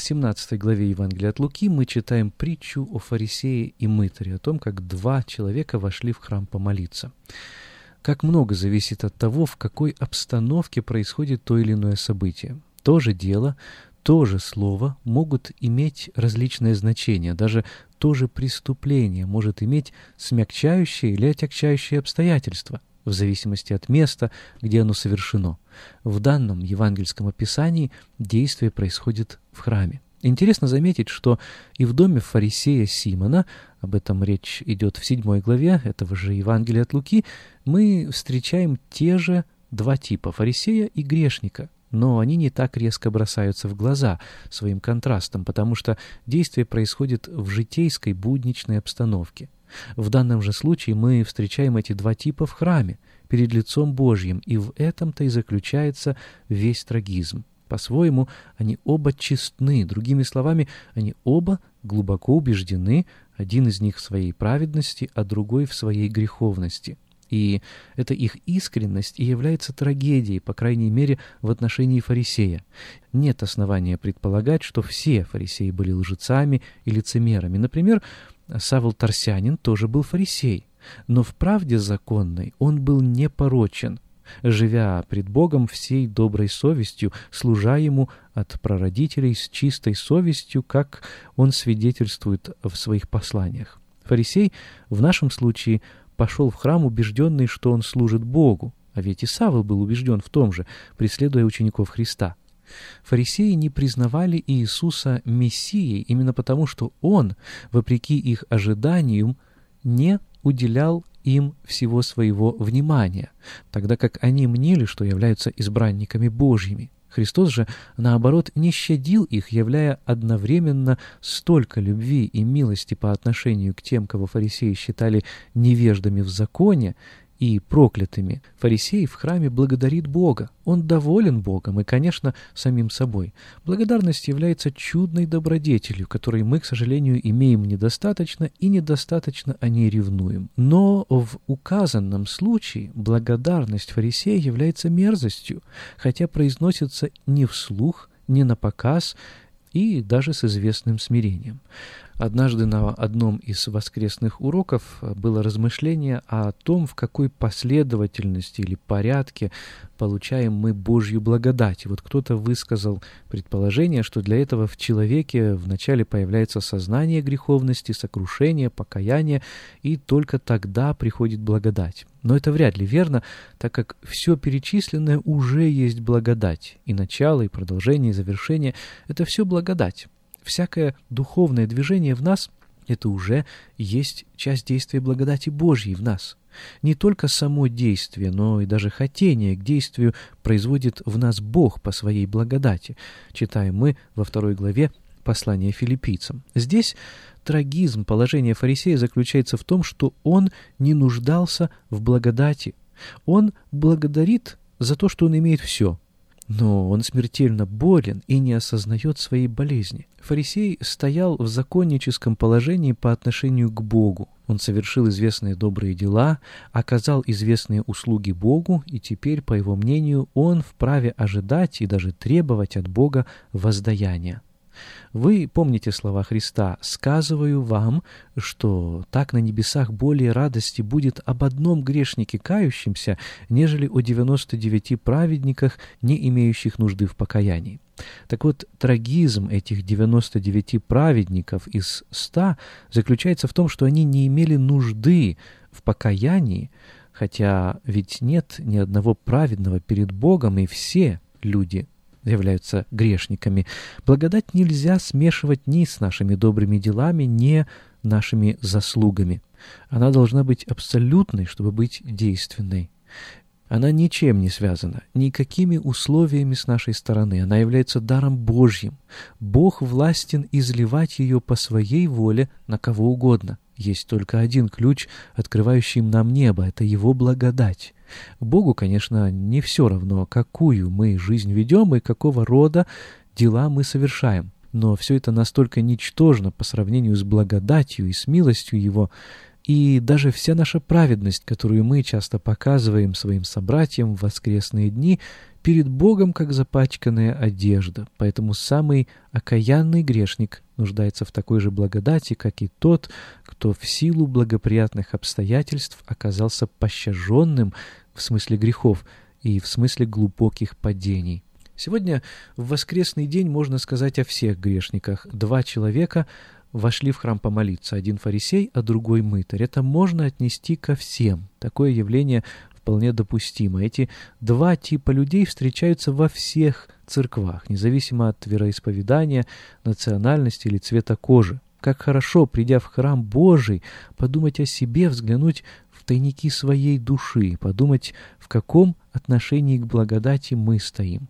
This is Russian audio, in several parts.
18 главе Евангелия от Луки мы читаем притчу о фарисее и мытаре, о том, как два человека вошли в храм помолиться. Как много зависит от того, в какой обстановке происходит то или иное событие. То же дело, то же слово могут иметь различные значения. Даже то же преступление может иметь смягчающие или отягчающие обстоятельства в зависимости от места, где оно совершено. В данном евангельском описании действие происходит в храме. Интересно заметить, что и в доме фарисея Симона, об этом речь идет в седьмой главе этого же Евангелия от Луки, мы встречаем те же два типа – фарисея и грешника. Но они не так резко бросаются в глаза своим контрастом, потому что действие происходит в житейской будничной обстановке – в данном же случае мы встречаем эти два типа в храме, перед лицом Божьим, и в этом-то и заключается весь трагизм. По-своему, они оба честны, другими словами, они оба глубоко убеждены, один из них в своей праведности, а другой в своей греховности. И эта их искренность и является трагедией, по крайней мере, в отношении фарисея. Нет основания предполагать, что все фарисеи были лжецами и лицемерами. Например, Савл Тарсянин тоже был фарисей, но в правде законной он был непорочен, живя пред Богом всей доброй совестью, служа Ему от прародителей с чистой совестью, как он свидетельствует в своих посланиях. Фарисей в нашем случае пошел в храм убежденный, что он служит Богу, а ведь и Савл был убежден в том же, преследуя учеников Христа. Фарисеи не признавали Иисуса Мессией именно потому, что Он, вопреки их ожиданиям, не уделял им всего своего внимания, тогда как они мнили, что являются избранниками Божьими. Христос же, наоборот, не щадил их, являя одновременно столько любви и милости по отношению к тем, кого фарисеи считали невеждами в законе, и проклятыми. Фарисей в храме благодарит Бога. Он доволен Богом и, конечно, самим собой. Благодарность является чудной добродетелью, которой мы, к сожалению, имеем недостаточно и недостаточно о ней ревнуем. Но в указанном случае благодарность фарисея является мерзостью, хотя произносится не вслух, не на показ и даже с известным смирением. Однажды на одном из воскресных уроков было размышление о том, в какой последовательности или порядке получаем мы Божью благодать. И вот кто-то высказал предположение, что для этого в человеке вначале появляется сознание греховности, сокрушение, покаяние, и только тогда приходит благодать. Но это вряд ли верно, так как все перечисленное уже есть благодать, и начало, и продолжение, и завершение — это все благодать. Всякое духовное движение в нас — это уже есть часть действия благодати Божьей в нас. Не только само действие, но и даже хотение к действию производит в нас Бог по своей благодати, читаем мы во второй главе послания филиппийцам. Здесь трагизм положения фарисея заключается в том, что он не нуждался в благодати. Он благодарит за то, что он имеет все — но он смертельно болен и не осознает своей болезни. Фарисей стоял в законническом положении по отношению к Богу. Он совершил известные добрые дела, оказал известные услуги Богу, и теперь, по его мнению, он вправе ожидать и даже требовать от Бога воздаяния. Вы помните слова Христа «Сказываю вам, что так на небесах более радости будет об одном грешнике кающемся, нежели о девяносто девяти праведниках, не имеющих нужды в покаянии». Так вот, трагизм этих 99 праведников из 100 заключается в том, что они не имели нужды в покаянии, хотя ведь нет ни одного праведного перед Богом, и все люди являются грешниками. Благодать нельзя смешивать ни с нашими добрыми делами, ни нашими заслугами. Она должна быть абсолютной, чтобы быть действенной. Она ничем не связана, никакими условиями с нашей стороны. Она является даром Божьим. Бог властен изливать ее по своей воле на кого угодно. Есть только один ключ, открывающий нам небо — это Его благодать. Богу, конечно, не все равно, какую мы жизнь ведем и какого рода дела мы совершаем. Но все это настолько ничтожно по сравнению с благодатью и с милостью Его, и даже вся наша праведность, которую мы часто показываем своим собратьям в воскресные дни, перед Богом как запачканная одежда. Поэтому самый окаянный грешник нуждается в такой же благодати, как и тот, кто в силу благоприятных обстоятельств оказался пощаженным в смысле грехов и в смысле глубоких падений. Сегодня в воскресный день можно сказать о всех грешниках. Два человека вошли в храм помолиться, один фарисей, а другой мытарь. Это можно отнести ко всем. Такое явление вполне допустимо. Эти два типа людей встречаются во всех церквах, независимо от вероисповедания, национальности или цвета кожи. Как хорошо, придя в храм Божий, подумать о себе, взглянуть в тайники своей души, подумать, в каком отношении к благодати мы стоим.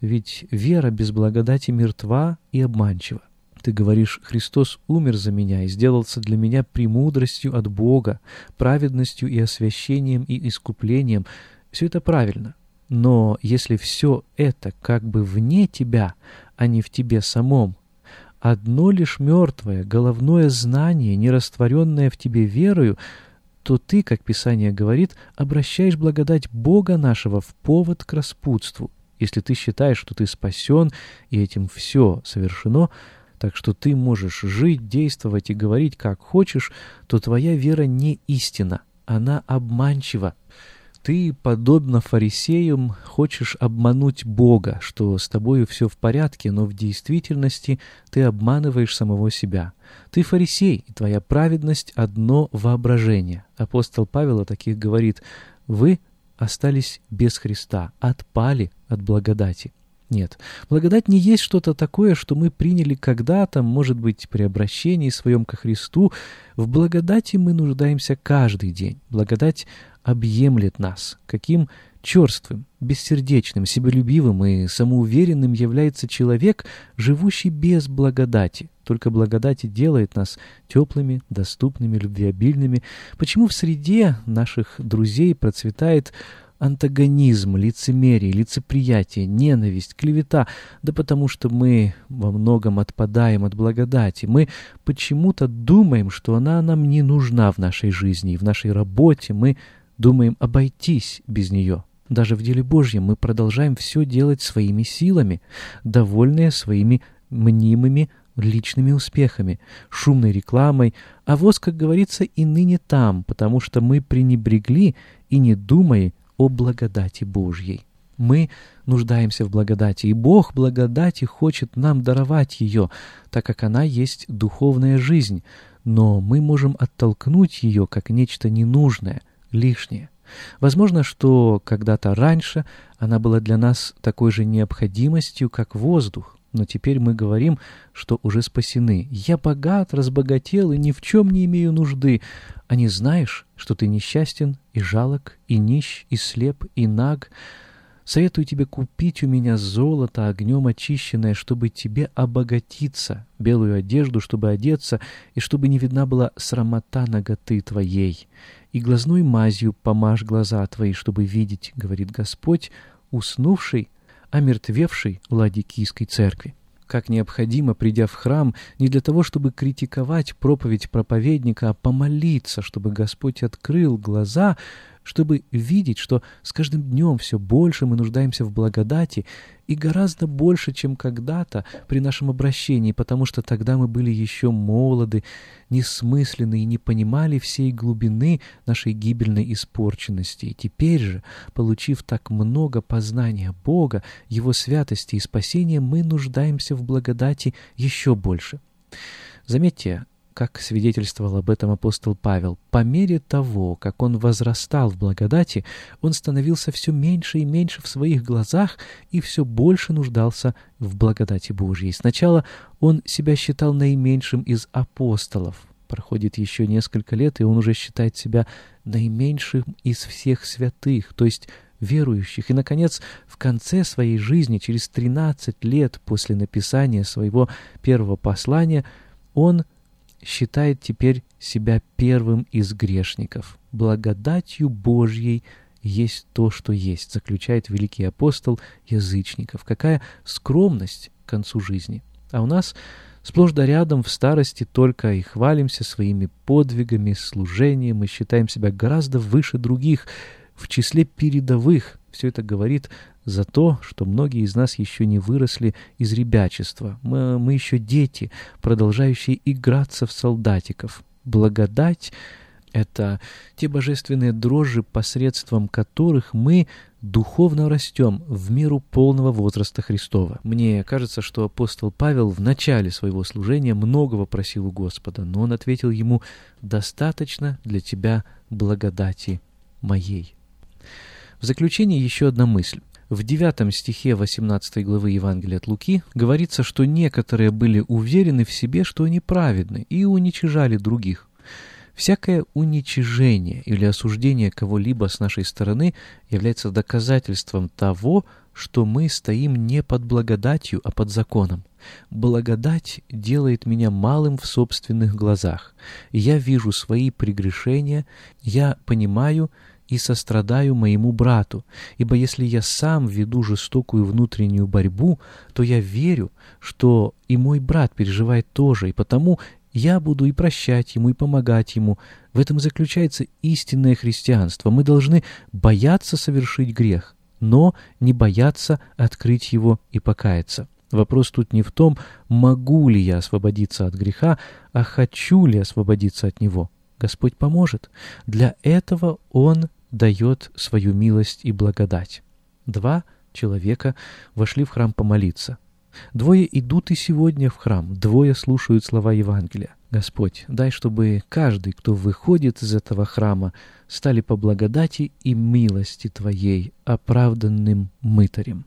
Ведь вера без благодати мертва и обманчива. Ты говоришь, Христос умер за меня и сделался для меня премудростью от Бога, праведностью и освящением и искуплением. Все это правильно. Но если все это как бы вне тебя, а не в тебе самом, одно лишь мертвое, головное знание, не растворенное в тебе верою, то ты, как Писание говорит, обращаешь благодать Бога нашего в повод к распутству. Если ты считаешь, что ты спасен, и этим все совершено, так что ты можешь жить, действовать и говорить как хочешь, то твоя вера не истина, она обманчива. Ты, подобно фарисеям, хочешь обмануть Бога, что с тобою все в порядке, но в действительности ты обманываешь самого себя. Ты фарисей, и твоя праведность — одно воображение. Апостол Павел о таких говорит, «Вы остались без Христа, отпали от благодати». Нет, благодать не есть что-то такое, что мы приняли когда-то, может быть, при обращении своем ко Христу. В благодати мы нуждаемся каждый день. Благодать объемлет нас. Каким черствым, бессердечным, себелюбивым и самоуверенным является человек, живущий без благодати. Только благодать делает нас теплыми, доступными, любвеобильными. Почему в среде наших друзей процветает антагонизм, лицемерие, лицеприятие, ненависть, клевета, да потому что мы во многом отпадаем от благодати. Мы почему-то думаем, что она нам не нужна в нашей жизни и в нашей работе. Мы думаем обойтись без нее. Даже в деле Божьем мы продолжаем все делать своими силами, довольные своими мнимыми личными успехами, шумной рекламой, а воз, как говорится, и ныне там, потому что мы пренебрегли и не думая о благодати Божьей. Мы нуждаемся в благодати, и Бог благодати хочет нам даровать ее, так как она есть духовная жизнь, но мы можем оттолкнуть ее как нечто ненужное, лишнее. Возможно, что когда-то раньше она была для нас такой же необходимостью, как воздух, но теперь мы говорим, что уже спасены. Я богат, разбогател и ни в чем не имею нужды. А не знаешь, что ты несчастен и жалок, и нищ, и слеп, и наг? Советую тебе купить у меня золото огнем очищенное, чтобы тебе обогатиться, белую одежду, чтобы одеться, и чтобы не видна была срамота ноготы твоей. И глазной мазью помажь глаза твои, чтобы видеть, говорит Господь, уснувший омертвевшей Ладикийской церкви. Как необходимо, придя в храм, не для того, чтобы критиковать проповедь проповедника, а помолиться, чтобы Господь открыл глаза чтобы видеть, что с каждым днем все больше мы нуждаемся в благодати и гораздо больше, чем когда-то при нашем обращении, потому что тогда мы были еще молоды, несмысленны и не понимали всей глубины нашей гибельной испорченности. И теперь же, получив так много познания Бога, Его святости и спасения, мы нуждаемся в благодати еще больше. Заметьте, как свидетельствовал об этом апостол Павел, по мере того, как он возрастал в благодати, он становился все меньше и меньше в своих глазах и все больше нуждался в благодати Божьей. Сначала он себя считал наименьшим из апостолов. Проходит еще несколько лет, и он уже считает себя наименьшим из всех святых, то есть верующих. И, наконец, в конце своей жизни, через 13 лет после написания своего первого послания, он считает теперь себя первым из грешников. Благодатью Божьей есть то, что есть, заключает великий апостол язычников. Какая скромность к концу жизни. А у нас сплошь да рядом в старости только и хвалимся своими подвигами, служением и считаем себя гораздо выше других, в числе передовых. Все это говорит за то, что многие из нас еще не выросли из ребячества. Мы, мы еще дети, продолжающие играться в солдатиков. Благодать — это те божественные дрожжи, посредством которых мы духовно растем в меру полного возраста Христова. Мне кажется, что апостол Павел в начале своего служения многого просил у Господа, но он ответил ему «достаточно для тебя благодати моей». В заключение еще одна мысль. В девятом стихе 18 главы Евангелия от Луки говорится, что некоторые были уверены в себе, что они праведны, и уничижали других. Всякое уничижение или осуждение кого-либо с нашей стороны является доказательством того, что мы стоим не под благодатью, а под законом. Благодать делает меня малым в собственных глазах. Я вижу свои прегрешения, я понимаю, и сострадаю моему брату, ибо если я сам веду жестокую внутреннюю борьбу, то я верю, что и мой брат переживает тоже, и потому я буду и прощать ему, и помогать ему. В этом заключается истинное христианство. Мы должны бояться совершить грех, но не бояться открыть его и покаяться. Вопрос тут не в том, могу ли я освободиться от греха, а хочу ли освободиться от него. Господь поможет. Для этого Он дает свою милость и благодать. Два человека вошли в храм помолиться. Двое идут и сегодня в храм, двое слушают слова Евангелия. Господь, дай, чтобы каждый, кто выходит из этого храма, стали по благодати и милости Твоей оправданным мытарем.